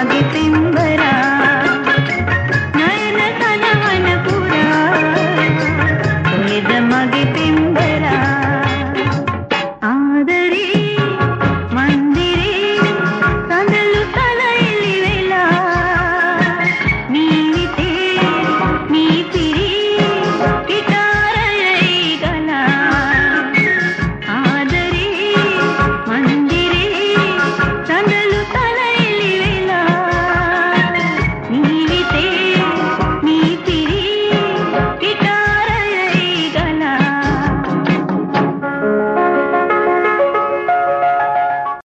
ಮಾದಿ